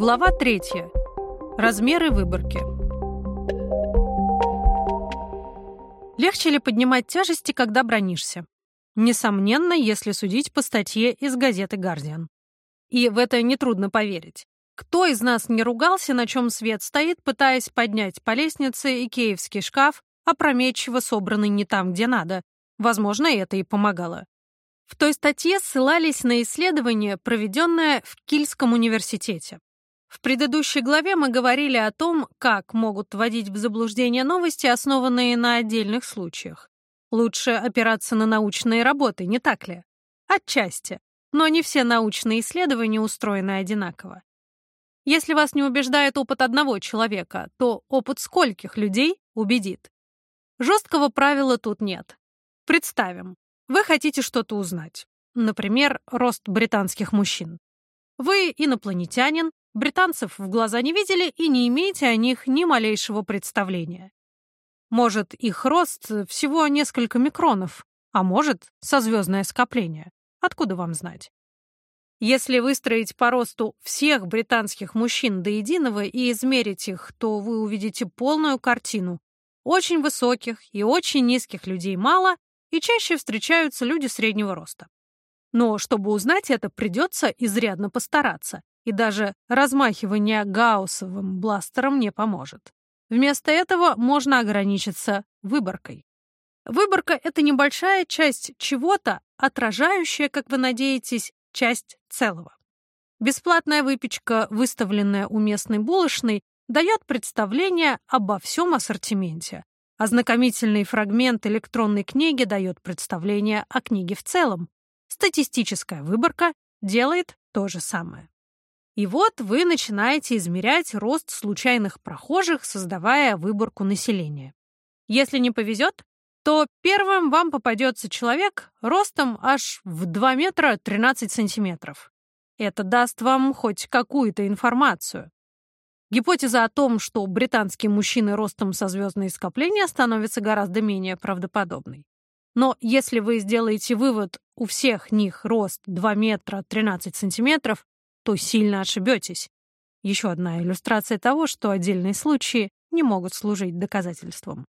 Глава 3. Размеры выборки. Легче ли поднимать тяжести, когда бронишься? Несомненно, если судить по статье из газеты «Гардиан». И в это нетрудно поверить. Кто из нас не ругался, на чем свет стоит, пытаясь поднять по лестнице икеевский шкаф, опрометчиво собранный не там, где надо? Возможно, это и помогало. В той статье ссылались на исследование, проведенное в Кильском университете. В предыдущей главе мы говорили о том, как могут вводить в заблуждение новости, основанные на отдельных случаях. Лучше опираться на научные работы, не так ли? Отчасти. Но не все научные исследования устроены одинаково. Если вас не убеждает опыт одного человека, то опыт скольких людей убедит? Жесткого правила тут нет. Представим, вы хотите что-то узнать. Например, рост британских мужчин. Вы инопланетянин, британцев в глаза не видели и не имеете о них ни малейшего представления. Может, их рост всего несколько микронов, а может, созвездное скопление. Откуда вам знать? Если выстроить по росту всех британских мужчин до единого и измерить их, то вы увидите полную картину. Очень высоких и очень низких людей мало, и чаще встречаются люди среднего роста. Но чтобы узнать это, придется изрядно постараться и даже размахивание гауссовым бластером не поможет. Вместо этого можно ограничиться выборкой. Выборка — это небольшая часть чего-то, отражающая, как вы надеетесь, часть целого. Бесплатная выпечка, выставленная у местной булочной, дает представление обо всем ассортименте. Ознакомительный фрагмент электронной книги дает представление о книге в целом. Статистическая выборка делает то же самое. И вот вы начинаете измерять рост случайных прохожих, создавая выборку населения. Если не повезет, то первым вам попадется человек ростом аж в 2 метра 13 сантиметров. Это даст вам хоть какую-то информацию. Гипотеза о том, что британские мужчины ростом со звездные скопления становится гораздо менее правдоподобной. Но если вы сделаете вывод, у всех них рост 2 метра 13 сантиметров, то сильно ошибетесь. Еще одна иллюстрация того, что отдельные случаи не могут служить доказательством.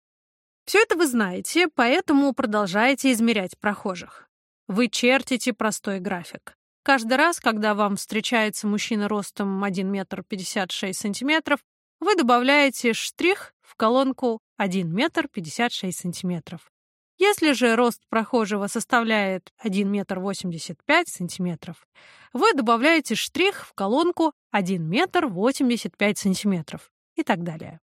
Все это вы знаете, поэтому продолжаете измерять прохожих. Вы чертите простой график. Каждый раз, когда вам встречается мужчина ростом 1 метр 56 сантиметров, вы добавляете штрих в колонку 1 метр 56 сантиметров. Если же рост прохожего составляет 1 метр 85 сантиметров, вы добавляете штрих в колонку 1 метр 85 сантиметров и так далее.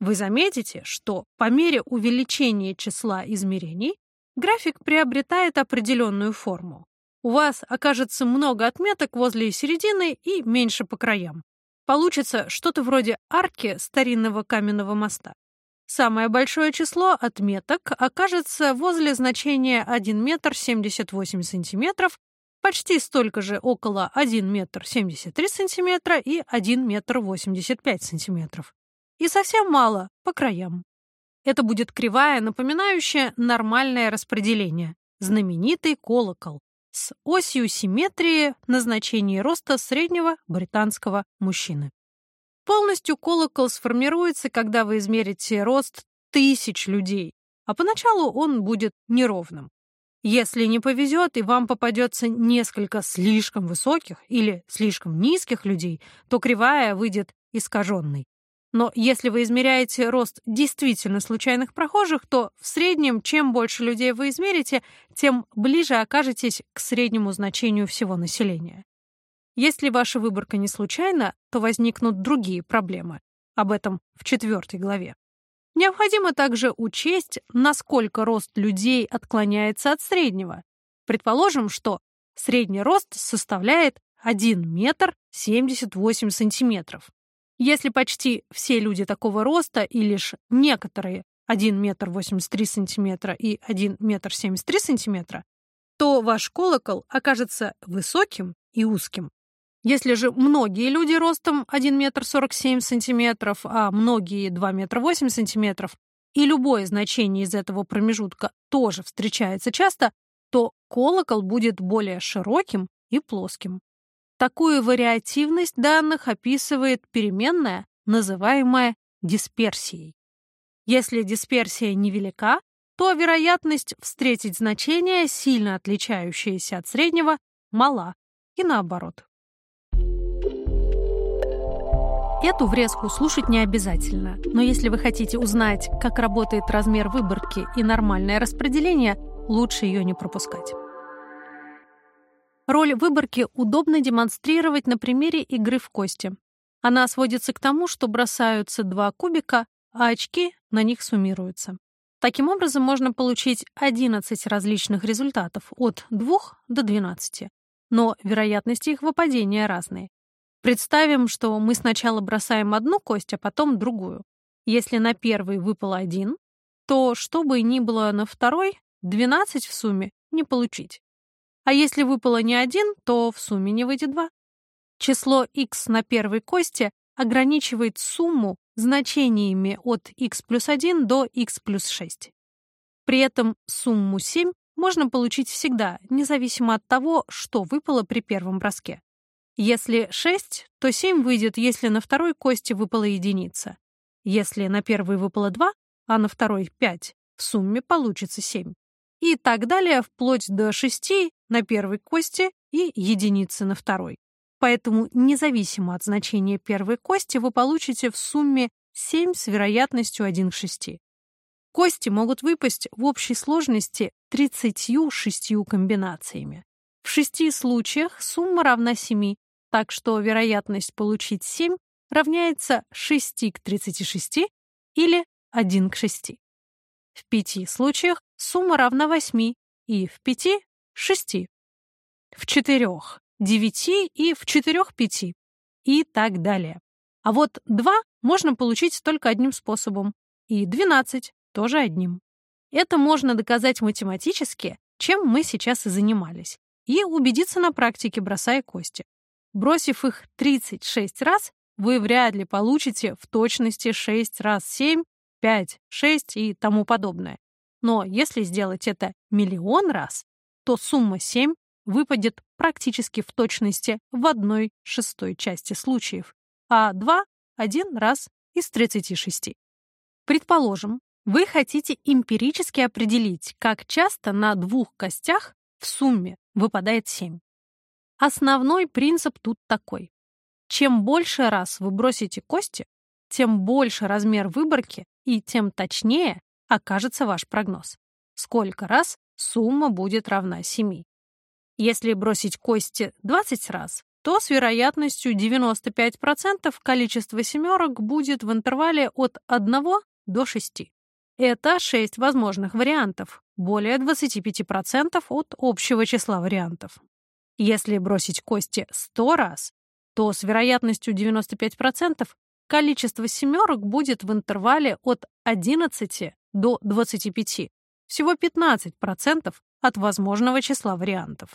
Вы заметите, что по мере увеличения числа измерений график приобретает определенную форму. У вас окажется много отметок возле середины и меньше по краям. Получится что-то вроде арки старинного каменного моста. Самое большое число отметок окажется возле значения 1 метр 78 сантиметров, почти столько же около 1 метр 73 сантиметра и 1 метр 85 сантиметров. И совсем мало по краям. Это будет кривая, напоминающая нормальное распределение, знаменитый колокол, с осью симметрии на значении роста среднего британского мужчины. Полностью колокол сформируется, когда вы измерите рост тысяч людей, а поначалу он будет неровным. Если не повезет и вам попадется несколько слишком высоких или слишком низких людей, то кривая выйдет искаженной. Но если вы измеряете рост действительно случайных прохожих, то в среднем, чем больше людей вы измерите, тем ближе окажетесь к среднему значению всего населения. Если ваша выборка не случайна, то возникнут другие проблемы. Об этом в четвертой главе. Необходимо также учесть, насколько рост людей отклоняется от среднего. Предположим, что средний рост составляет 1 метр 78 сантиметров. Если почти все люди такого роста и лишь некоторые 1 метр 83 сантиметра и 1 метр 73 сантиметра, то ваш колокол окажется высоким и узким. Если же многие люди ростом 1 метр 47 сантиметров, а многие 2 метра 8 сантиметров, и любое значение из этого промежутка тоже встречается часто, то колокол будет более широким и плоским. Такую вариативность данных описывает переменная, называемая дисперсией. Если дисперсия невелика, то вероятность встретить значение, сильно отличающееся от среднего, мала, и наоборот. Эту врезку слушать не обязательно, но если вы хотите узнать, как работает размер выборки и нормальное распределение, лучше ее не пропускать. Роль выборки удобно демонстрировать на примере игры в кости. Она сводится к тому, что бросаются два кубика, а очки на них суммируются. Таким образом, можно получить 11 различных результатов от 2 до 12, но вероятности их выпадения разные. Представим, что мы сначала бросаем одну кость, а потом другую. Если на первый выпал один, то, что бы ни было на второй, 12 в сумме не получить. А если выпало не один, то в сумме не выйдет два. Число x на первой кости ограничивает сумму значениями от x плюс 1 до x плюс 6. При этом сумму 7 можно получить всегда, независимо от того, что выпало при первом броске. Если 6, то 7 выйдет, если на второй кости выпала единица. Если на первой выпало 2, а на второй 5, в сумме получится 7. И так далее, вплоть до 6 на первой кости и единицы на второй. Поэтому независимо от значения первой кости вы получите в сумме 7 с вероятностью 1 к 6. Кости могут выпасть в общей сложности 36 комбинациями. В шести случаях сумма равна 7, так что вероятность получить 7 равняется 6 к 36 или 1 к 6. В пяти случаях сумма равна 8 и в пяти — 6. В четырех — 9 и в четырех — 5 и так далее. А вот 2 можно получить только одним способом, и 12 тоже одним. Это можно доказать математически, чем мы сейчас и занимались, и убедиться на практике, бросая кости. Бросив их 36 раз, вы вряд ли получите в точности 6 раз 7, 5, 6 и тому подобное. Но если сделать это миллион раз, то сумма 7 выпадет практически в точности в одной шестой части случаев, а 2 — один раз из 36. Предположим, вы хотите эмпирически определить, как часто на двух костях в сумме выпадает 7. Основной принцип тут такой. Чем больше раз вы бросите кости, тем больше размер выборки и тем точнее окажется ваш прогноз. Сколько раз сумма будет равна 7. Если бросить кости 20 раз, то с вероятностью 95% количество семерок будет в интервале от 1 до 6. Это 6 возможных вариантов, более 25% от общего числа вариантов. Если бросить кости 100 раз, то с вероятностью 95% количество семерок будет в интервале от 11 до 25, всего 15% от возможного числа вариантов.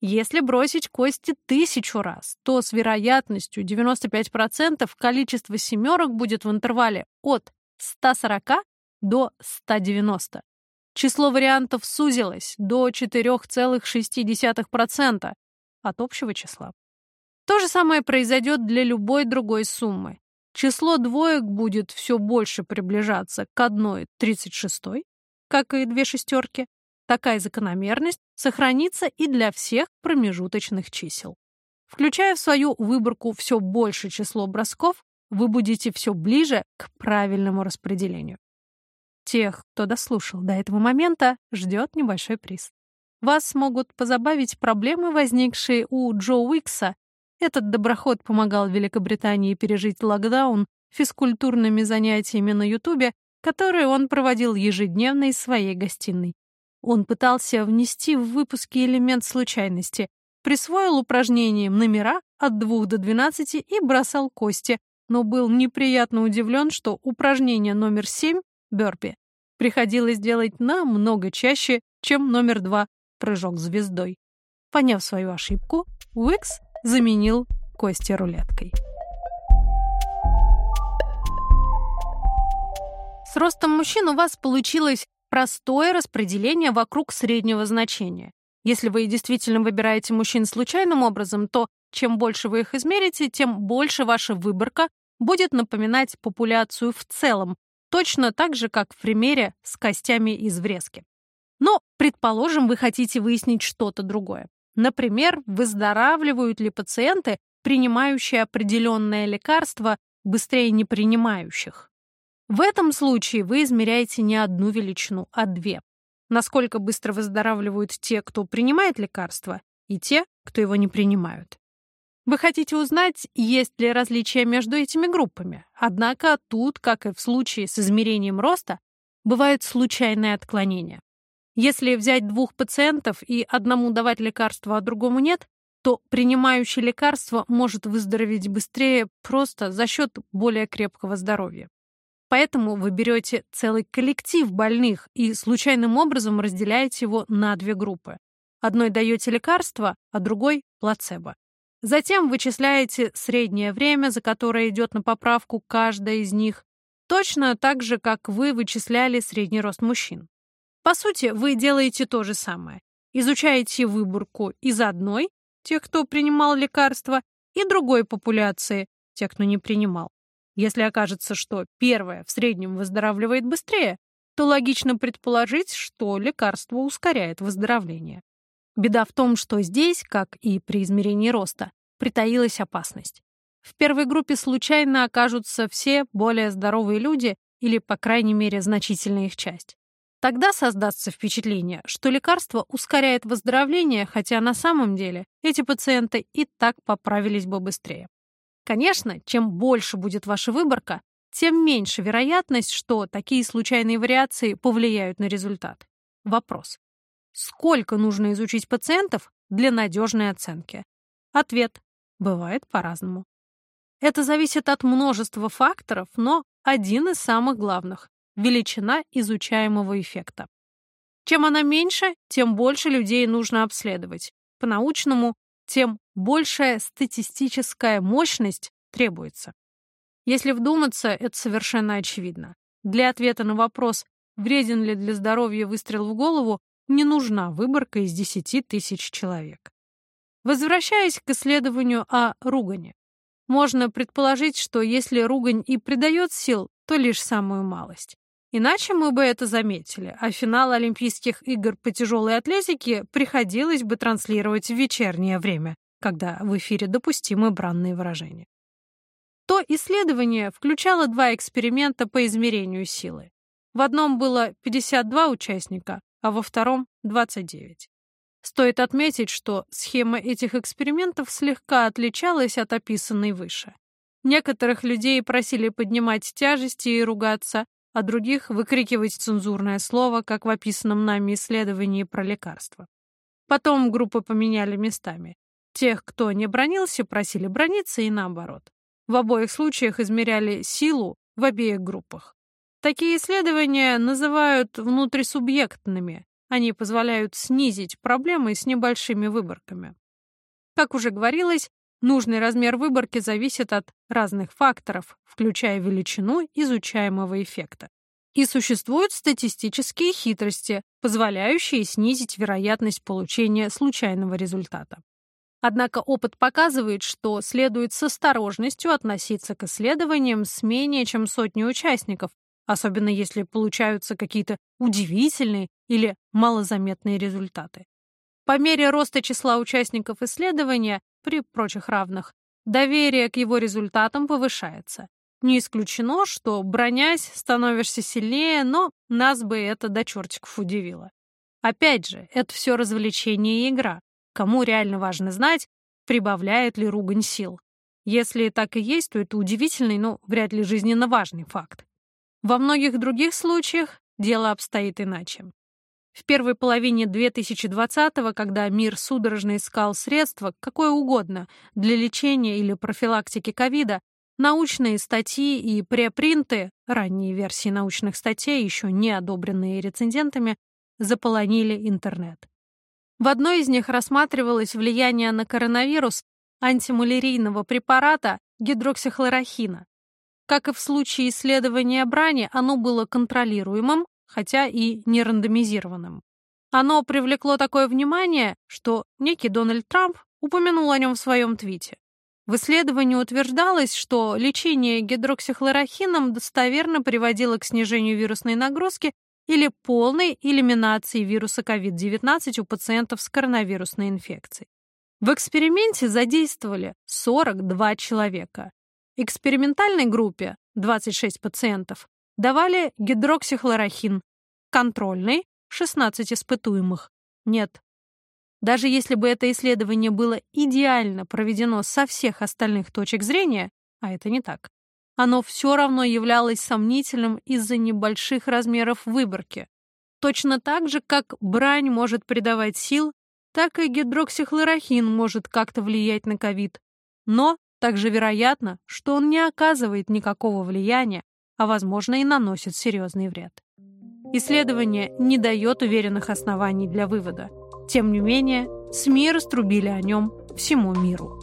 Если бросить кости тысячу раз, то с вероятностью 95% количество семерок будет в интервале от 140 до 190. Число вариантов сузилось до 4,6% от общего числа. То же самое произойдет для любой другой суммы. Число двоек будет все больше приближаться к 1,36, как и две шестерки. Такая закономерность сохранится и для всех промежуточных чисел. Включая в свою выборку все больше число бросков, вы будете все ближе к правильному распределению. Тех, кто дослушал до этого момента, ждет небольшой приз. Вас могут позабавить проблемы, возникшие у Джо Уикса. Этот доброход помогал Великобритании пережить локдаун физкультурными занятиями на Ютубе, которые он проводил ежедневно из своей гостиной. Он пытался внести в выпуски элемент случайности, присвоил упражнениям номера от 2 до 12 и бросал кости, но был неприятно удивлен, что упражнение номер 7 бёрпи приходилось делать намного чаще, чем номер два прыжок звездой. Поняв свою ошибку, Уикс заменил кости рулеткой. С ростом мужчин у вас получилось простое распределение вокруг среднего значения. Если вы действительно выбираете мужчин случайным образом, то чем больше вы их измерите, тем больше ваша выборка будет напоминать популяцию в целом, точно так же, как в примере с костями из врезки. Но, предположим, вы хотите выяснить что-то другое. Например, выздоравливают ли пациенты, принимающие определенное лекарство, быстрее не принимающих. В этом случае вы измеряете не одну величину, а две. Насколько быстро выздоравливают те, кто принимает лекарство, и те, кто его не принимают. Вы хотите узнать, есть ли различия между этими группами. Однако тут, как и в случае с измерением роста, бывают случайные отклонения. Если взять двух пациентов и одному давать лекарство, а другому нет, то принимающий лекарство может выздороветь быстрее просто за счет более крепкого здоровья. Поэтому вы берете целый коллектив больных и случайным образом разделяете его на две группы. Одной даете лекарство, а другой – плацебо. Затем вычисляете среднее время, за которое идет на поправку каждая из них, точно так же, как вы вычисляли средний рост мужчин. По сути, вы делаете то же самое. Изучаете выборку из одной, тех, кто принимал лекарства, и другой популяции, тех, кто не принимал. Если окажется, что первая в среднем выздоравливает быстрее, то логично предположить, что лекарство ускоряет выздоровление. Беда в том, что здесь, как и при измерении роста, притаилась опасность. В первой группе случайно окажутся все более здоровые люди или, по крайней мере, значительная их часть. Тогда создастся впечатление, что лекарство ускоряет выздоровление, хотя на самом деле эти пациенты и так поправились бы быстрее. Конечно, чем больше будет ваша выборка, тем меньше вероятность, что такие случайные вариации повлияют на результат. Вопрос. Сколько нужно изучить пациентов для надежной оценки? Ответ. Бывает по-разному. Это зависит от множества факторов, но один из самых главных – величина изучаемого эффекта. Чем она меньше, тем больше людей нужно обследовать. По-научному, тем большая статистическая мощность требуется. Если вдуматься, это совершенно очевидно. Для ответа на вопрос, вреден ли для здоровья выстрел в голову, не нужна выборка из 10 тысяч человек. Возвращаясь к исследованию о ругане, можно предположить, что если ругань и придает сил, то лишь самую малость. Иначе мы бы это заметили, а финал Олимпийских игр по тяжелой атлетике приходилось бы транслировать в вечернее время, когда в эфире допустимы бранные выражения. То исследование включало два эксперимента по измерению силы. В одном было 52 участника, а во втором — 29. Стоит отметить, что схема этих экспериментов слегка отличалась от описанной выше. Некоторых людей просили поднимать тяжести и ругаться, а других выкрикивать цензурное слово, как в описанном нами исследовании про лекарства. Потом группы поменяли местами. Тех, кто не бронился, просили брониться и наоборот. В обоих случаях измеряли силу в обеих группах. Такие исследования называют внутрисубъектными. Они позволяют снизить проблемы с небольшими выборками. Как уже говорилось, нужный размер выборки зависит от разных факторов, включая величину изучаемого эффекта. И существуют статистические хитрости, позволяющие снизить вероятность получения случайного результата. Однако опыт показывает, что следует с осторожностью относиться к исследованиям с менее чем сотней участников, особенно если получаются какие-то удивительные или малозаметные результаты. По мере роста числа участников исследования, при прочих равных, доверие к его результатам повышается. Не исключено, что, бронясь, становишься сильнее, но нас бы это до чертиков удивило. Опять же, это все развлечение и игра. Кому реально важно знать, прибавляет ли ругань сил. Если так и есть, то это удивительный, но вряд ли жизненно важный факт. Во многих других случаях дело обстоит иначе. В первой половине 2020-го, когда мир судорожно искал средства, какое угодно, для лечения или профилактики ковида, научные статьи и препринты, ранние версии научных статей, еще не одобренные рецензентами, заполонили интернет. В одной из них рассматривалось влияние на коронавирус антималярийного препарата гидроксихлорохина, как и в случае исследования брани, оно было контролируемым, хотя и не рандомизированным. Оно привлекло такое внимание, что некий Дональд Трамп упомянул о нем в своем твите. В исследовании утверждалось, что лечение гидроксихлорохином достоверно приводило к снижению вирусной нагрузки или полной элиминации вируса COVID-19 у пациентов с коронавирусной инфекцией. В эксперименте задействовали 42 человека. Экспериментальной группе 26 пациентов давали гидроксихлорохин, контрольной 16 испытуемых. Нет. Даже если бы это исследование было идеально проведено со всех остальных точек зрения, а это не так, оно все равно являлось сомнительным из-за небольших размеров выборки. Точно так же, как брань может придавать сил, так и гидроксихлорохин может как-то влиять на ковид. Но также вероятно, что он не оказывает никакого влияния, а, возможно, и наносит серьезный вред. Исследование не дает уверенных оснований для вывода. Тем не менее, СМИ раструбили о нем всему миру.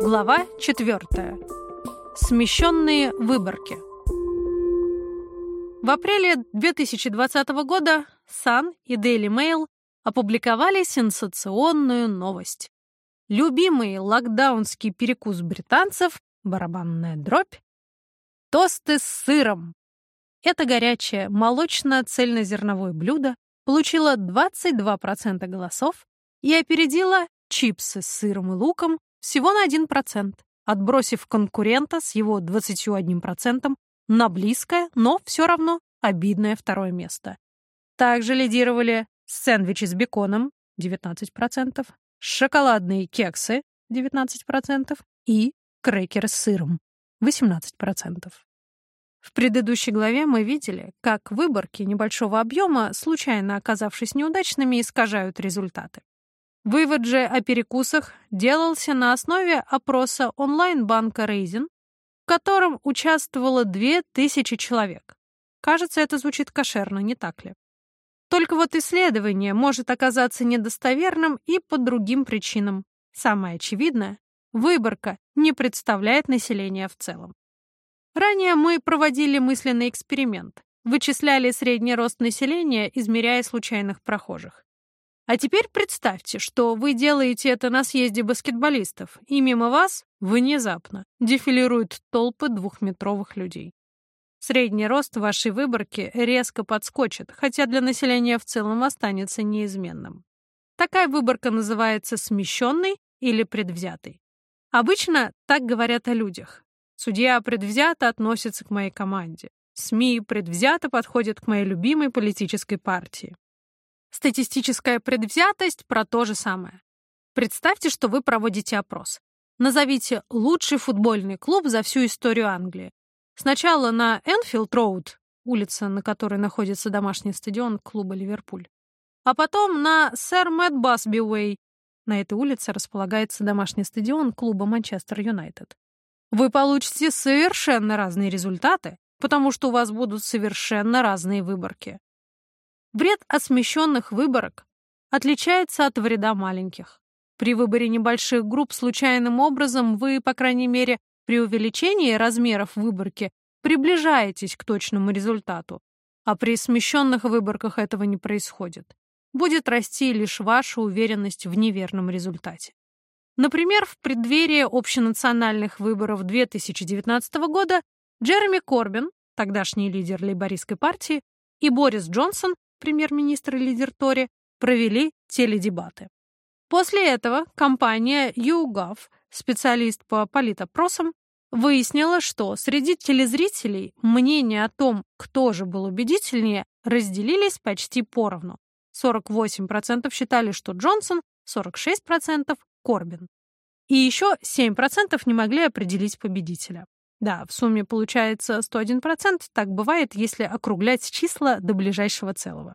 Глава 4. Смещенные выборки. В апреле 2020 года Sun и Daily Mail опубликовали сенсационную новость. Любимый локдаунский перекус британцев – барабанная дробь – тосты с сыром. Это горячее молочно-цельнозерновое блюдо получило 22% голосов и опередило чипсы с сыром и луком всего на 1%, отбросив конкурента с его 21% на близкое, но все равно обидное второе место. Также лидировали сэндвичи с беконом 19%, шоколадные кексы 19% и крекеры с сыром 18%. В предыдущей главе мы видели, как выборки небольшого объема, случайно оказавшись неудачными, искажают результаты. Вывод же о перекусах делался на основе опроса онлайн-банка Raisin, в котором участвовало 2000 человек. Кажется, это звучит кошерно, не так ли? Только вот исследование может оказаться недостоверным и по другим причинам. Самое очевидное — выборка не представляет населения в целом. Ранее мы проводили мысленный эксперимент, вычисляли средний рост населения, измеряя случайных прохожих. А теперь представьте, что вы делаете это на съезде баскетболистов, и мимо вас внезапно дефилируют толпы двухметровых людей. Средний рост вашей выборки резко подскочит, хотя для населения в целом останется неизменным. Такая выборка называется смещенной или предвзятой. Обычно так говорят о людях. Судья предвзято относится к моей команде. СМИ предвзято подходят к моей любимой политической партии. Статистическая предвзятость про то же самое. Представьте, что вы проводите опрос. Назовите лучший футбольный клуб за всю историю Англии. Сначала на Энфилд-Роуд, улица, на которой находится домашний стадион клуба «Ливерпуль», а потом на Сэр Мэтт Басби Уэй. На этой улице располагается домашний стадион клуба Манчестер Юнайтед. Вы получите совершенно разные результаты, потому что у вас будут совершенно разные выборки. Вред осмещенных выборок отличается от вреда маленьких. При выборе небольших групп случайным образом вы, по крайней мере, при увеличении размеров выборки приближаетесь к точному результату, а при смещенных выборках этого не происходит. Будет расти лишь ваша уверенность в неверном результате. Например, в преддверии общенациональных выборов 2019 года Джереми Корбин, тогдашний лидер лейбористской партии, и Борис Джонсон, премьер-министр и лидер Тори, провели теледебаты. После этого компания YouGov, специалист по политопросам, выяснила, что среди телезрителей мнения о том, кто же был убедительнее, разделились почти поровну. 48% считали, что Джонсон, 46% — Корбин. И еще 7% не могли определить победителя. Да, в сумме получается 101%, так бывает, если округлять числа до ближайшего целого.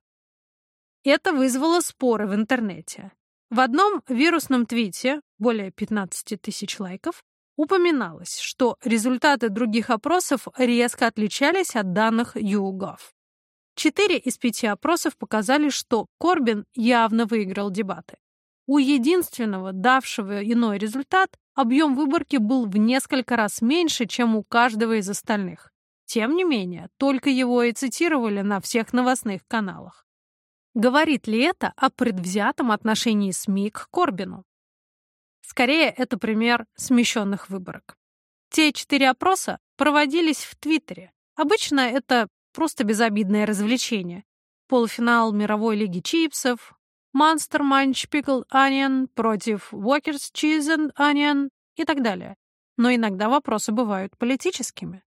Это вызвало споры в интернете. В одном вирусном твите, более 15 тысяч лайков, упоминалось, что результаты других опросов резко отличались от данных YouGov. Четыре из пяти опросов показали, что Корбин явно выиграл дебаты. у единственного, давшего иной результат, объем выборки был в несколько раз меньше, чем у каждого из остальных. Тем не менее, только его и цитировали на всех новостных каналах. Говорит ли это о предвзятом отношении СМИ к Корбину? Скорее, это пример смещенных выборок. Те четыре опроса проводились в Твиттере. Обычно это просто безобидное развлечение. Полуфинал мировой лиги чипсов, Monster Munch Pickled Onion против Walker's Cheese and Onion и так далее. Но иногда вопросы бывают политическими.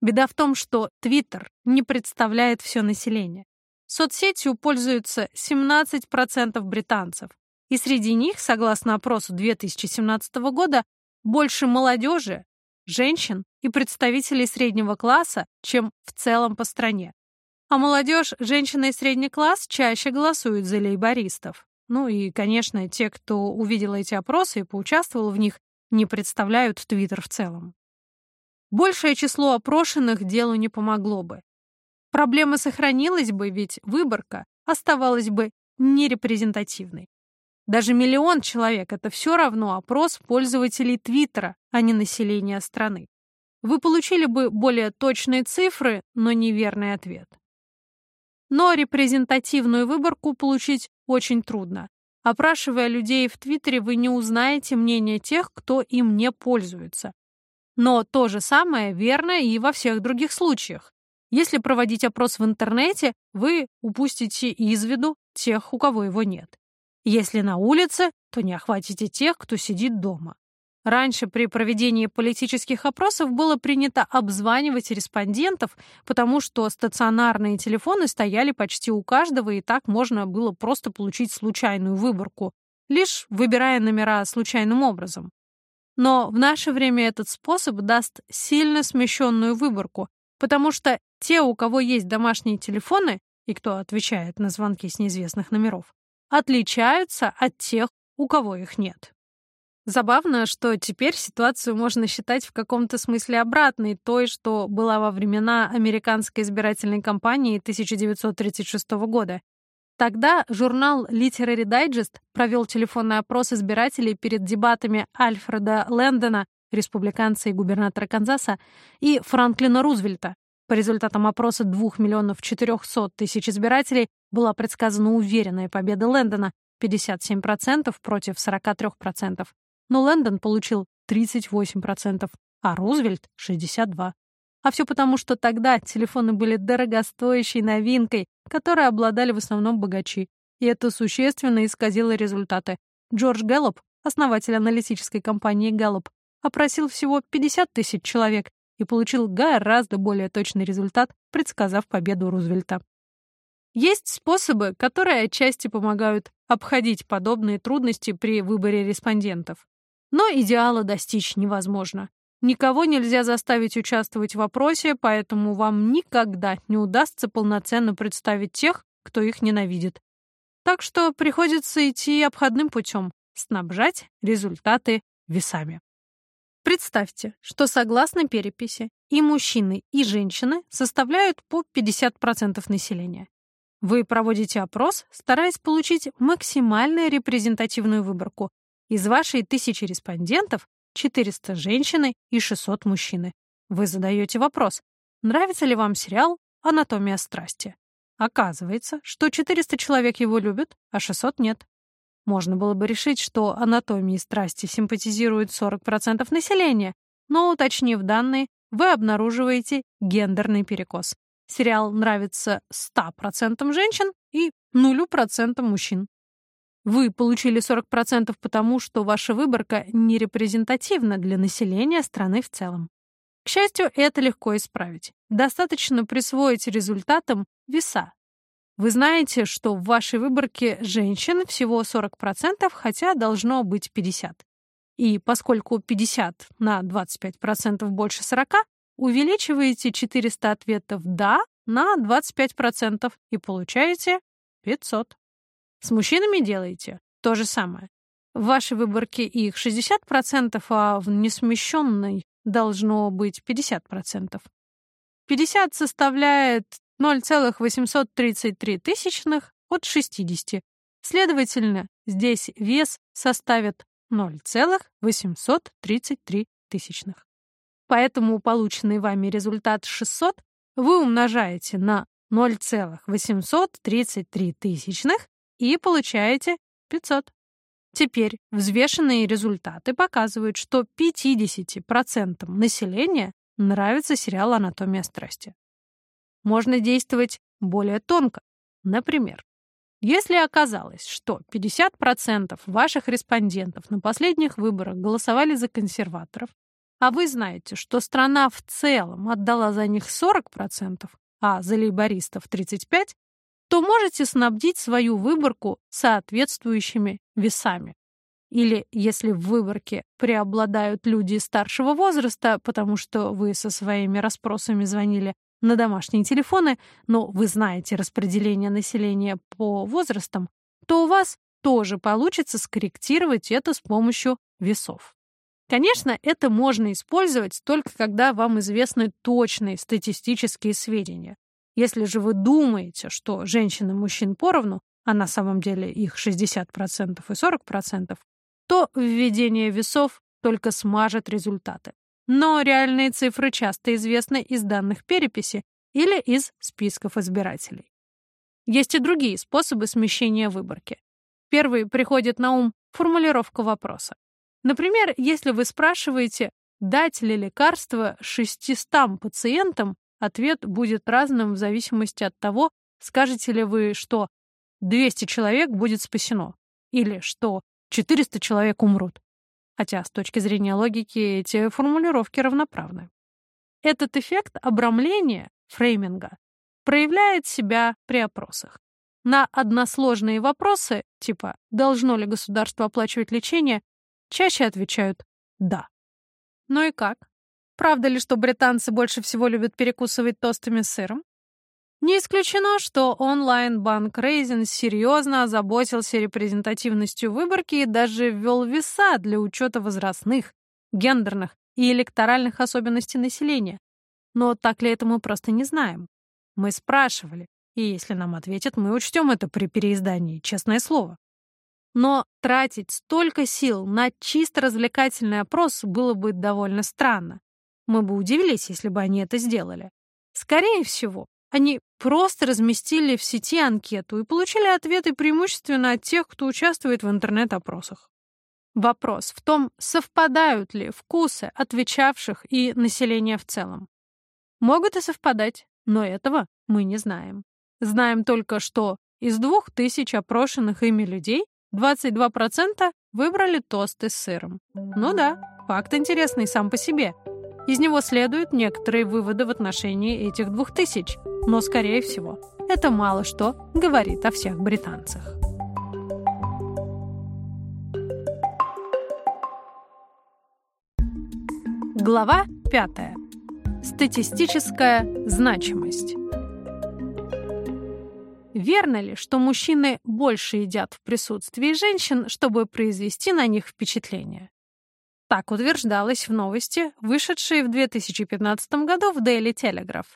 Беда в том, что Твиттер не представляет все население. Соцсетью пользуются 17% британцев, и среди них, согласно опросу 2017 года, больше молодежи, женщин и представителей среднего класса, чем в целом по стране. А молодежь, женщины и средний класс чаще голосуют за лейбористов. Ну и, конечно, те, кто увидел эти опросы и поучаствовал в них, не представляют Твиттер в целом. Большее число опрошенных делу не помогло бы. Проблема сохранилась бы, ведь выборка оставалась бы нерепрезентативной. Даже миллион человек — это все равно опрос пользователей Твиттера, а не населения страны. Вы получили бы более точные цифры, но неверный ответ. Но репрезентативную выборку получить очень трудно. Опрашивая людей в Твиттере, вы не узнаете мнение тех, кто им не пользуется. Но то же самое верно и во всех других случаях. Если проводить опрос в интернете, вы упустите из виду тех, у кого его нет. Если на улице, то не охватите тех, кто сидит дома. Раньше при проведении политических опросов было принято обзванивать респондентов, потому что стационарные телефоны стояли почти у каждого, и так можно было просто получить случайную выборку, лишь выбирая номера случайным образом. Но в наше время этот способ даст сильно смещенную выборку, потому что те, у кого есть домашние телефоны и кто отвечает на звонки с неизвестных номеров, отличаются от тех, у кого их нет. Забавно, что теперь ситуацию можно считать в каком-то смысле обратной той, что была во времена американской избирательной кампании 1936 года, Тогда журнал Literary Digest провел телефонный опрос избирателей перед дебатами Альфреда Лэндона, республиканца и губернатора Канзаса, и Франклина Рузвельта. По результатам опроса 2 миллионов 400 тысяч избирателей была предсказана уверенная победа Лэндона 57% против 43%. Но Лэндон получил 38%, а Рузвельт — 62%. А все потому, что тогда телефоны были дорогостоящей новинкой, которой обладали в основном богачи. И это существенно исказило результаты. Джордж Гэллоп, основатель аналитической компании Гэллоп, опросил всего 50 тысяч человек и получил гораздо более точный результат, предсказав победу Рузвельта. Есть способы, которые отчасти помогают обходить подобные трудности при выборе респондентов. Но идеала достичь невозможно. Никого нельзя заставить участвовать в опросе, поэтому вам никогда не удастся полноценно представить тех, кто их ненавидит. Так что приходится идти обходным путем — снабжать результаты весами. Представьте, что согласно переписи и мужчины, и женщины составляют по 50% населения. Вы проводите опрос, стараясь получить максимально репрезентативную выборку. Из вашей тысячи респондентов 400 женщины и 600 мужчины. Вы задаете вопрос, нравится ли вам сериал «Анатомия страсти». Оказывается, что 400 человек его любят, а 600 нет. Можно было бы решить, что анатомии страсти симпатизируют 40% населения, но, уточнив данные, вы обнаруживаете гендерный перекос. Сериал нравится 100% женщин и 0% мужчин. Вы получили 40% потому, что ваша выборка не репрезентативна для населения страны в целом. К счастью, это легко исправить. Достаточно присвоить результатам веса. Вы знаете, что в вашей выборке женщин всего 40%, хотя должно быть 50%. И поскольку 50 на 25% больше 40, увеличиваете 400 ответов «да» на 25% и получаете 500. С мужчинами делаете то же самое. В вашей выборке их 60%, а в несмещенной должно быть 50%. 50 составляет 0,833 тысячных от 60. Следовательно, здесь вес составит 0,833 тысячных. Поэтому полученный вами результат 600 вы умножаете на 0,833 тысячных и получаете 500. Теперь взвешенные результаты показывают, что 50% населения нравится сериал «Анатомия страсти». Можно действовать более тонко. Например, если оказалось, что 50% ваших респондентов на последних выборах голосовали за консерваторов, а вы знаете, что страна в целом отдала за них 40%, а за лейбористов 35%, то можете снабдить свою выборку соответствующими весами. Или если в выборке преобладают люди старшего возраста, потому что вы со своими расспросами звонили на домашние телефоны, но вы знаете распределение населения по возрастам, то у вас тоже получится скорректировать это с помощью весов. Конечно, это можно использовать только когда вам известны точные статистические сведения. Если же вы думаете, что женщин и мужчин поровну, а на самом деле их 60% и 40%, то введение весов только смажет результаты но реальные цифры часто известны из данных переписи или из списков избирателей. Есть и другие способы смещения выборки. Первый приходит на ум формулировка вопроса. Например, если вы спрашиваете, дать ли лекарство 600 пациентам, ответ будет разным в зависимости от того, скажете ли вы, что 200 человек будет спасено или что 400 человек умрут хотя с точки зрения логики эти формулировки равноправны. Этот эффект обрамления, фрейминга, проявляет себя при опросах. На односложные вопросы, типа «должно ли государство оплачивать лечение?», чаще отвечают «да». Ну и как? Правда ли, что британцы больше всего любят перекусывать тостами с сыром? Не исключено, что онлайн-банк Рейзен серьезно озаботился репрезентативностью выборки и даже ввел веса для учета возрастных, гендерных и электоральных особенностей населения. Но так ли это мы просто не знаем. Мы спрашивали, и если нам ответят, мы учтем это при переиздании, честное слово. Но тратить столько сил на чисто развлекательный опрос было бы довольно странно. Мы бы удивились, если бы они это сделали. Скорее всего, они просто разместили в сети анкету и получили ответы преимущественно от тех, кто участвует в интернет-опросах. Вопрос в том, совпадают ли вкусы отвечавших и населения в целом. Могут и совпадать, но этого мы не знаем. Знаем только, что из двух тысяч опрошенных ими людей 22% выбрали тосты с сыром. Ну да, факт интересный сам по себе. Из него следуют некоторые выводы в отношении этих двух тысяч – но, скорее всего, это мало что говорит о всех британцах. Глава 5. Статистическая значимость. Верно ли, что мужчины больше едят в присутствии женщин, чтобы произвести на них впечатление? Так утверждалось в новости, вышедшей в 2015 году в Daily Telegraph.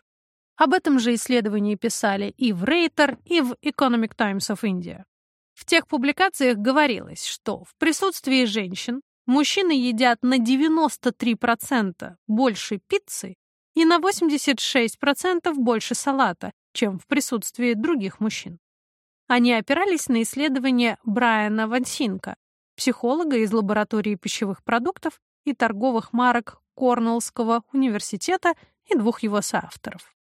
Об этом же исследовании писали и в Рейтер, и в Economic Times of India. В тех публикациях говорилось, что в присутствии женщин мужчины едят на 93% больше пиццы и на 86% больше салата, чем в присутствии других мужчин. Они опирались на исследования Брайана Вансинка, психолога из лаборатории пищевых продуктов и торговых марок Корнеллского университета и двух его соавторов.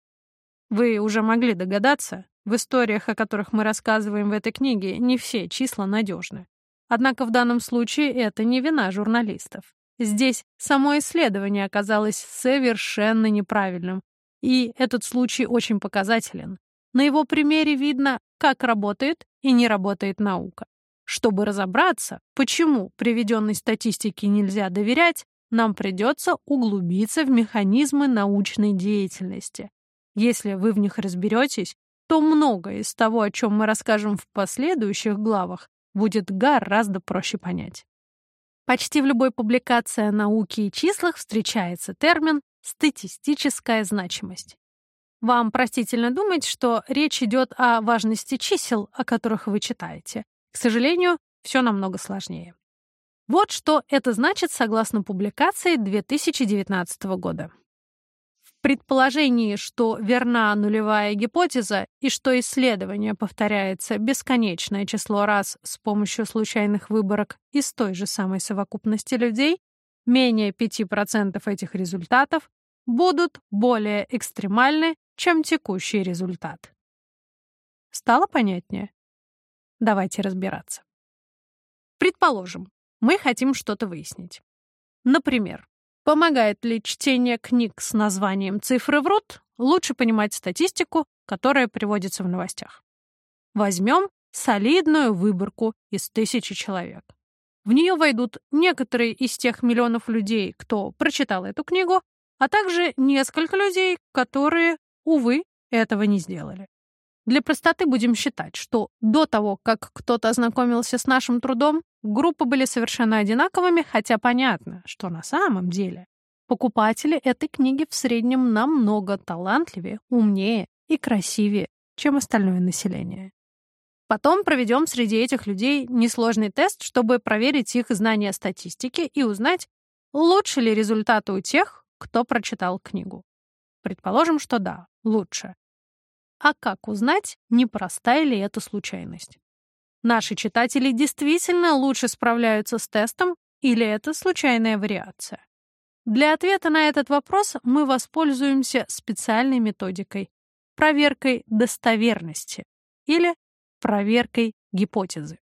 Вы уже могли догадаться, в историях, о которых мы рассказываем в этой книге, не все числа надежны. Однако в данном случае это не вина журналистов. Здесь само исследование оказалось совершенно неправильным, и этот случай очень показателен. На его примере видно, как работает и не работает наука. Чтобы разобраться, почему приведенной статистике нельзя доверять, нам придется углубиться в механизмы научной деятельности. Если вы в них разберетесь, то многое из того, о чем мы расскажем в последующих главах, будет гораздо проще понять. Почти в любой публикации о науке и числах встречается термин «статистическая значимость». Вам простительно думать, что речь идет о важности чисел, о которых вы читаете. К сожалению, все намного сложнее. Вот что это значит согласно публикации 2019 года. В предположении, что верна нулевая гипотеза и что исследование повторяется бесконечное число раз с помощью случайных выборок из той же самой совокупности людей, менее 5% этих результатов будут более экстремальны, чем текущий результат. Стало понятнее? Давайте разбираться. Предположим, мы хотим что-то выяснить. Например, помогает ли чтение книг с названием «Цифры врут» лучше понимать статистику, которая приводится в новостях. Возьмем солидную выборку из тысячи человек. В нее войдут некоторые из тех миллионов людей, кто прочитал эту книгу, а также несколько людей, которые, увы, этого не сделали. Для простоты будем считать, что до того, как кто-то ознакомился с нашим трудом, группы были совершенно одинаковыми, хотя понятно, что на самом деле покупатели этой книги в среднем намного талантливее, умнее и красивее, чем остальное население. Потом проведем среди этих людей несложный тест, чтобы проверить их знания статистики и узнать, лучше ли результаты у тех, кто прочитал книгу. Предположим, что да, лучше. А как узнать, непростая ли это случайность? Наши читатели действительно лучше справляются с тестом или это случайная вариация? Для ответа на этот вопрос мы воспользуемся специальной методикой — проверкой достоверности или проверкой гипотезы.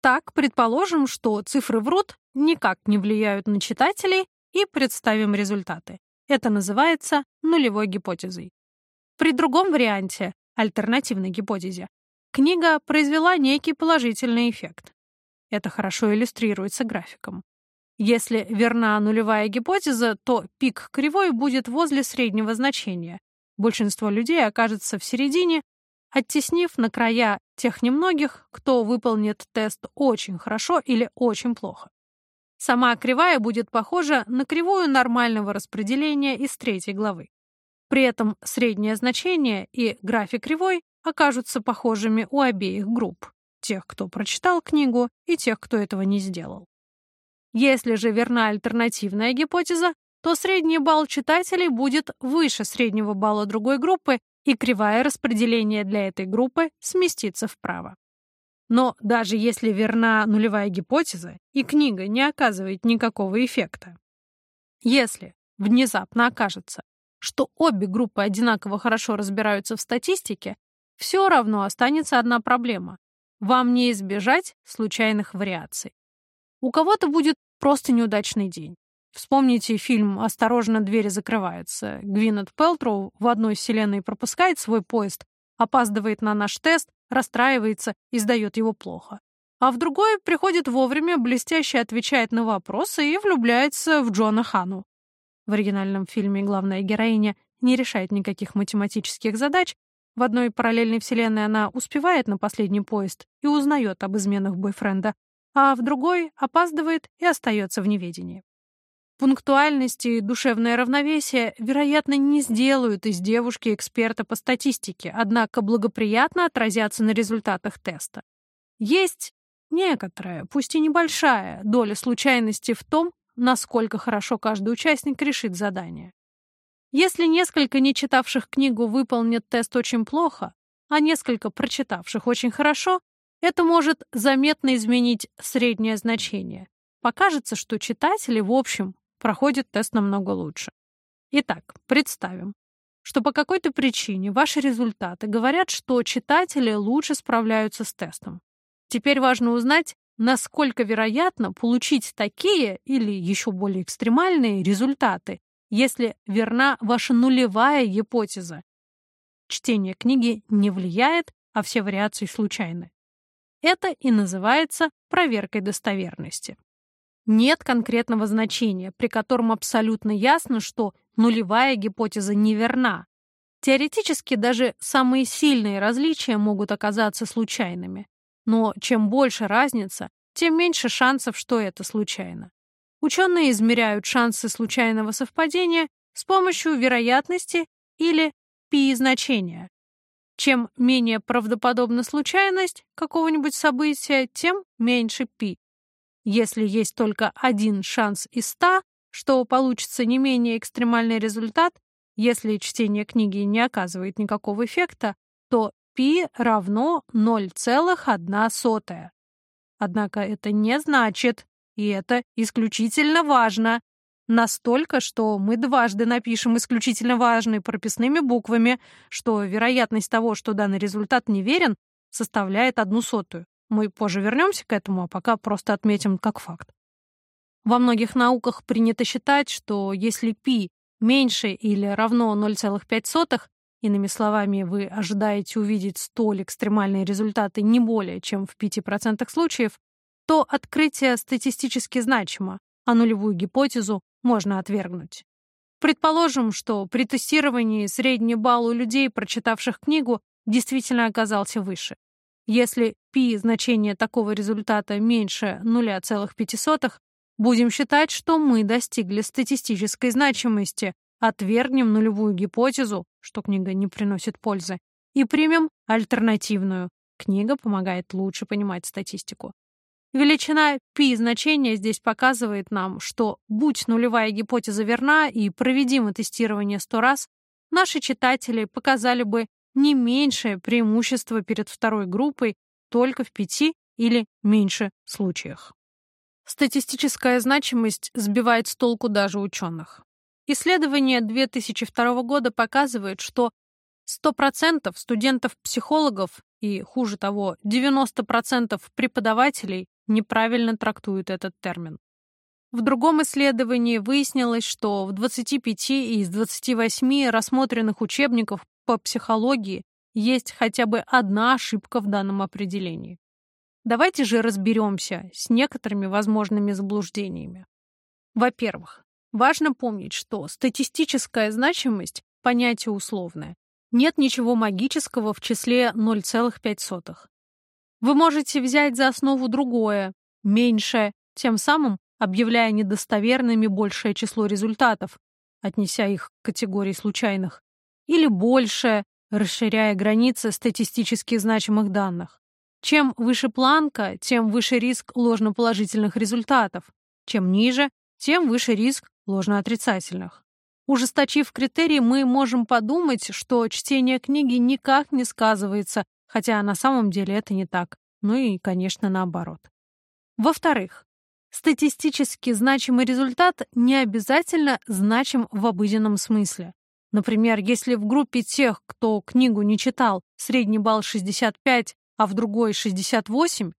Так, предположим, что цифры врут, никак не влияют на читателей и представим результаты. Это называется нулевой гипотезой. При другом варианте, альтернативной гипотезе, книга произвела некий положительный эффект. Это хорошо иллюстрируется графиком. Если верна нулевая гипотеза, то пик кривой будет возле среднего значения. Большинство людей окажется в середине, оттеснив на края тех немногих, кто выполнит тест очень хорошо или очень плохо. Сама кривая будет похожа на кривую нормального распределения из третьей главы. При этом среднее значение и график кривой окажутся похожими у обеих групп, тех, кто прочитал книгу, и тех, кто этого не сделал. Если же верна альтернативная гипотеза, то средний балл читателей будет выше среднего балла другой группы, и кривая распределения для этой группы сместится вправо. Но даже если верна нулевая гипотеза, и книга не оказывает никакого эффекта, если внезапно окажется, что обе группы одинаково хорошо разбираются в статистике, все равно останется одна проблема. Вам не избежать случайных вариаций. У кого-то будет просто неудачный день. Вспомните фильм «Осторожно, двери закрываются». Гвинет Пелтроу в одной вселенной пропускает свой поезд, опаздывает на наш тест, расстраивается и сдает его плохо. А в другой приходит вовремя, блестяще отвечает на вопросы и влюбляется в Джона Хану. В оригинальном фильме главная героиня не решает никаких математических задач. В одной параллельной вселенной она успевает на последний поезд и узнает об изменах бойфренда, а в другой опаздывает и остается в неведении. Пунктуальность и душевное равновесие, вероятно, не сделают из девушки эксперта по статистике, однако благоприятно отразятся на результатах теста. Есть некоторая, пусть и небольшая, доля случайности в том, насколько хорошо каждый участник решит задание. Если несколько не читавших книгу выполнят тест очень плохо, а несколько прочитавших очень хорошо, это может заметно изменить среднее значение. Покажется, что читатели, в общем, проходят тест намного лучше. Итак, представим, что по какой-то причине ваши результаты говорят, что читатели лучше справляются с тестом. Теперь важно узнать, насколько вероятно получить такие или еще более экстремальные результаты, если верна ваша нулевая гипотеза. Чтение книги не влияет, а все вариации случайны. Это и называется проверкой достоверности. Нет конкретного значения, при котором абсолютно ясно, что нулевая гипотеза неверна. Теоретически даже самые сильные различия могут оказаться случайными. Но чем больше разница, тем меньше шансов, что это случайно. Ученые измеряют шансы случайного совпадения с помощью вероятности или пи-значения. Чем менее правдоподобна случайность какого-нибудь события, тем меньше π. Если есть только один шанс из ста, что получится не менее экстремальный результат, если чтение книги не оказывает никакого эффекта, то π равно 0,1. Однако это не значит, и это исключительно важно, настолько, что мы дважды напишем исключительно важные прописными буквами, что вероятность того, что данный результат неверен, составляет одну сотую. Мы позже вернемся к этому, а пока просто отметим как факт. Во многих науках принято считать, что если π меньше или равно 0,5, иными словами, вы ожидаете увидеть столь экстремальные результаты не более чем в 5% случаев, то открытие статистически значимо, а нулевую гипотезу можно отвергнуть. Предположим, что при тестировании средний балл у людей, прочитавших книгу, действительно оказался выше. Если π значение такого результата меньше 0,5, будем считать, что мы достигли статистической значимости, отвергнем нулевую гипотезу, что книга не приносит пользы, и примем альтернативную. Книга помогает лучше понимать статистику. Величина π значения здесь показывает нам, что, будь нулевая гипотеза верна и проведимо тестирование сто раз, наши читатели показали бы не меньшее преимущество перед второй группой только в пяти или меньше случаях. Статистическая значимость сбивает с толку даже ученых. Исследование 2002 года показывает, что 100% студентов-психологов и, хуже того, 90% преподавателей неправильно трактуют этот термин. В другом исследовании выяснилось, что в 25 из 28 рассмотренных учебников по психологии есть хотя бы одна ошибка в данном определении. Давайте же разберемся с некоторыми возможными заблуждениями. Во-первых, важно помнить, что статистическая значимость – понятие условное. Нет ничего магического в числе 0,5. Вы можете взять за основу другое, меньшее, тем самым объявляя недостоверными большее число результатов, отнеся их к категории случайных, или большее, расширяя границы статистически значимых данных. Чем выше планка, тем выше риск ложноположительных результатов. Чем ниже, тем выше риск ложноотрицательных. Ужесточив критерии, мы можем подумать, что чтение книги никак не сказывается хотя на самом деле это не так. Ну и, конечно, наоборот. Во-вторых, статистически значимый результат не обязательно значим в обыденном смысле. Например, если в группе тех, кто книгу не читал, средний балл 65, а в другой 68,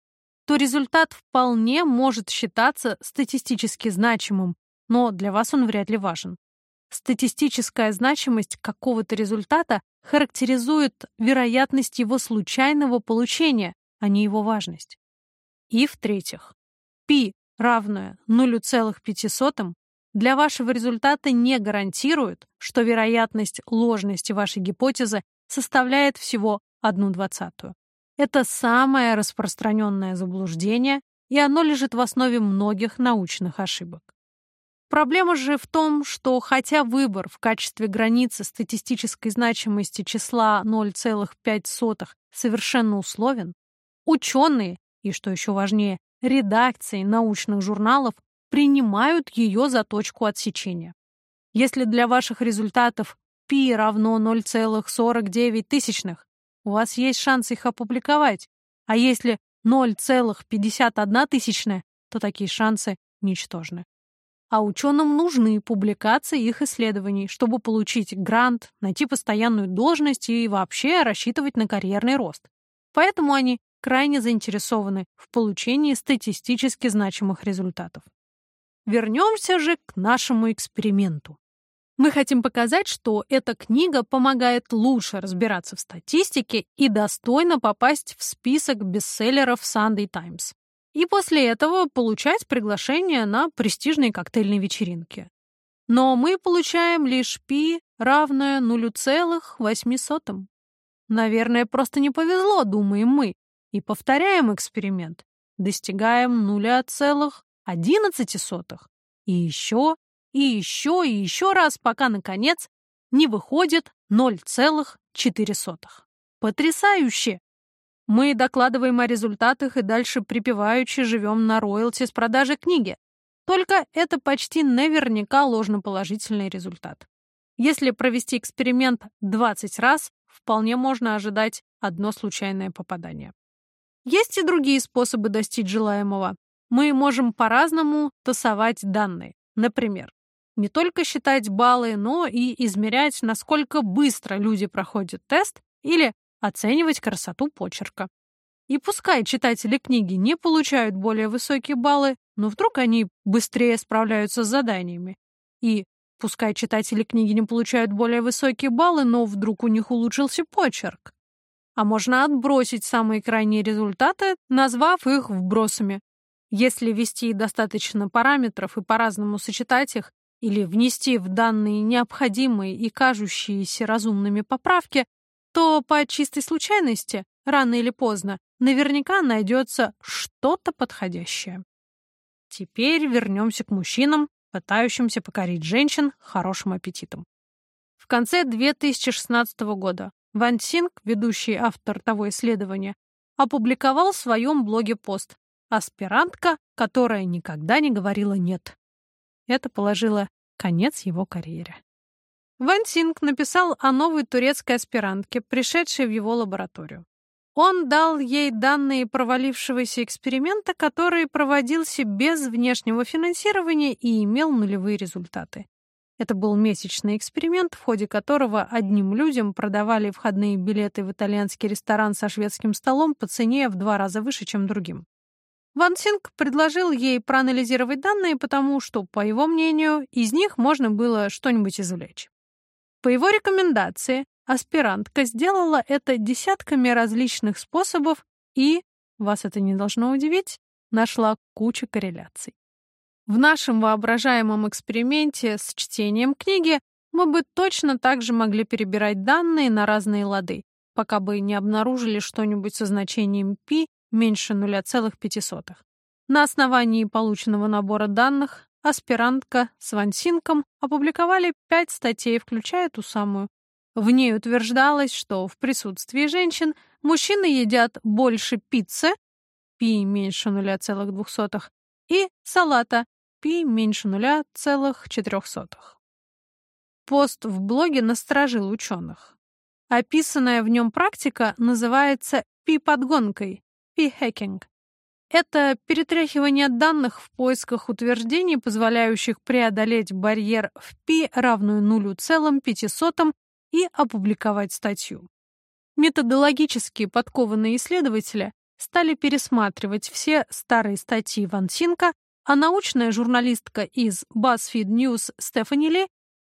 то результат вполне может считаться статистически значимым, но для вас он вряд ли важен. Статистическая значимость какого-то результата характеризует вероятность его случайного получения, а не его важность. И в-третьих, π равное 0,05 для вашего результата не гарантирует, что вероятность ложности вашей гипотезы составляет всего 1 двадцатую. Это самое распространенное заблуждение, и оно лежит в основе многих научных ошибок. Проблема же в том, что хотя выбор в качестве границы статистической значимости числа 0,5 совершенно условен, ученые и, что еще важнее, редакции научных журналов принимают ее за точку отсечения. Если для ваших результатов π равно 0,49 тысячных, у вас есть шанс их опубликовать, а если 0,51 тысячная, то такие шансы ничтожны а ученым нужны публикации их исследований, чтобы получить грант, найти постоянную должность и вообще рассчитывать на карьерный рост. Поэтому они крайне заинтересованы в получении статистически значимых результатов. Вернемся же к нашему эксперименту. Мы хотим показать, что эта книга помогает лучше разбираться в статистике и достойно попасть в список бестселлеров Sunday Times и после этого получать приглашение на престижные коктейльные вечеринки. Но мы получаем лишь π равное 0,08. Наверное, просто не повезло, думаем мы, и повторяем эксперимент. Достигаем 0,11. И еще, и еще, и еще раз, пока, наконец, не выходит 0,04. Потрясающе! Мы докладываем о результатах и дальше припеваючи живем на роялти с продажи книги. Только это почти наверняка ложноположительный результат. Если провести эксперимент 20 раз, вполне можно ожидать одно случайное попадание. Есть и другие способы достичь желаемого. Мы можем по-разному тасовать данные. Например, не только считать баллы, но и измерять, насколько быстро люди проходят тест или оценивать красоту почерка. И пускай читатели книги не получают более высокие баллы, но вдруг они быстрее справляются с заданиями. И пускай читатели книги не получают более высокие баллы, но вдруг у них улучшился почерк. А можно отбросить самые крайние результаты, назвав их вбросами. Если ввести достаточно параметров и по-разному сочетать их, или внести в данные необходимые и кажущиеся разумными поправки, то по чистой случайности, рано или поздно, наверняка найдется что-то подходящее. Теперь вернемся к мужчинам, пытающимся покорить женщин хорошим аппетитом. В конце 2016 года Ван Синг, ведущий автор того исследования, опубликовал в своем блоге пост «Аспирантка, которая никогда не говорила «нет». Это положило конец его карьере. Ван Синг написал о новой турецкой аспирантке, пришедшей в его лабораторию. Он дал ей данные провалившегося эксперимента, который проводился без внешнего финансирования и имел нулевые результаты. Это был месячный эксперимент, в ходе которого одним людям продавали входные билеты в итальянский ресторан со шведским столом по цене в два раза выше, чем другим. Ван Синг предложил ей проанализировать данные, потому что, по его мнению, из них можно было что-нибудь извлечь. По его рекомендации, аспирантка сделала это десятками различных способов и, вас это не должно удивить, нашла кучу корреляций. В нашем воображаемом эксперименте с чтением книги мы бы точно так же могли перебирать данные на разные лады, пока бы не обнаружили что-нибудь со значением π меньше 0,05. На основании полученного набора данных аспирантка с Вансинком опубликовали пять статей, включая ту самую. В ней утверждалось, что в присутствии женщин мужчины едят больше пиццы, пи меньше 0,02, и салата, пи меньше 0,04. Пост в блоге насторожил ученых. Описанная в нем практика называется пи-подгонкой, пи-хакинг. Это перетряхивание данных в поисках утверждений, позволяющих преодолеть барьер в π равную 0,05 и опубликовать статью. Методологически подкованные исследователи стали пересматривать все старые статьи Ван Синка, а научная журналистка из BuzzFeed News Стефани Ли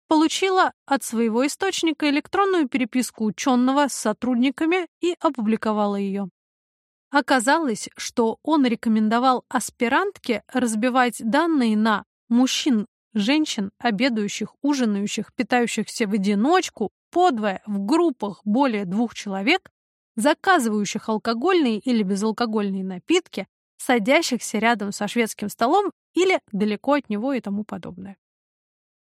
получила от своего источника электронную переписку ученого с сотрудниками и опубликовала ее. Оказалось, что он рекомендовал аспирантке разбивать данные на мужчин, женщин, обедающих, ужинающих, питающихся в одиночку, подвое, в группах более двух человек, заказывающих алкогольные или безалкогольные напитки, садящихся рядом со шведским столом или далеко от него и тому подобное.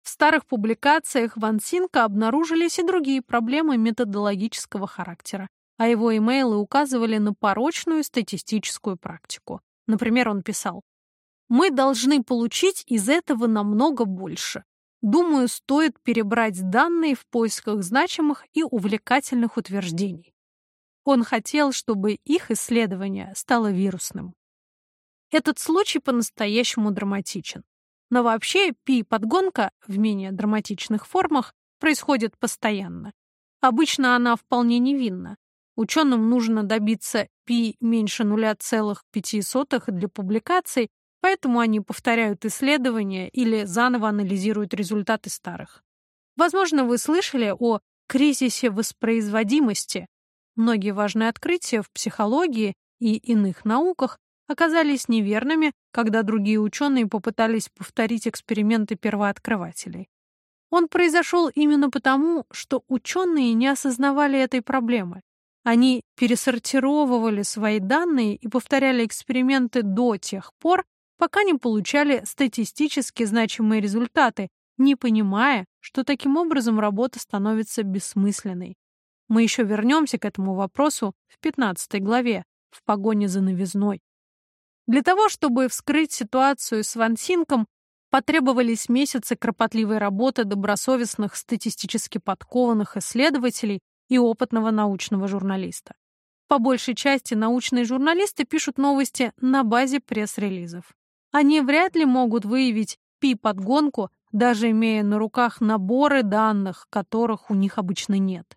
В старых публикациях Ван Синка обнаружились и другие проблемы методологического характера а его имейлы указывали на порочную статистическую практику. Например, он писал, «Мы должны получить из этого намного больше. Думаю, стоит перебрать данные в поисках значимых и увлекательных утверждений». Он хотел, чтобы их исследование стало вирусным. Этот случай по-настоящему драматичен. Но вообще пи-подгонка в менее драматичных формах происходит постоянно. Обычно она вполне невинна. Ученым нужно добиться π меньше 0,05 для публикаций, поэтому они повторяют исследования или заново анализируют результаты старых. Возможно, вы слышали о кризисе воспроизводимости. Многие важные открытия в психологии и иных науках оказались неверными, когда другие ученые попытались повторить эксперименты первооткрывателей. Он произошел именно потому, что ученые не осознавали этой проблемы. Они пересортировывали свои данные и повторяли эксперименты до тех пор, пока не получали статистически значимые результаты, не понимая, что таким образом работа становится бессмысленной. Мы еще вернемся к этому вопросу в 15 главе «В погоне за новизной». Для того, чтобы вскрыть ситуацию с Вансинком, потребовались месяцы кропотливой работы добросовестных статистически подкованных исследователей и опытного научного журналиста. По большей части научные журналисты пишут новости на базе пресс-релизов. Они вряд ли могут выявить пи-подгонку, даже имея на руках наборы данных, которых у них обычно нет.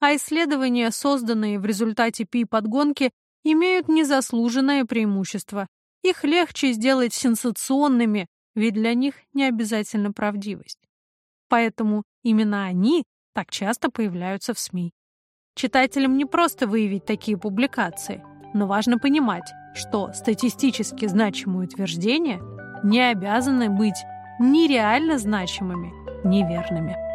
А исследования, созданные в результате пи-подгонки, имеют незаслуженное преимущество. Их легче сделать сенсационными, ведь для них не обязательно правдивость. Поэтому именно они так часто появляются в СМИ. Читателям не просто выявить такие публикации, но важно понимать, что статистически значимые утверждения не обязаны быть ни реально значимыми, ни верными.